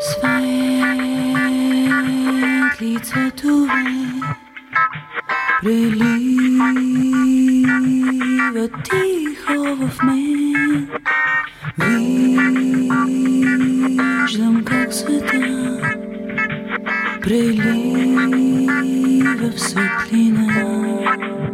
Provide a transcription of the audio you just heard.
Свет лица Тувы Прилива тихого в мен Виждам, как света Прилива в светлина.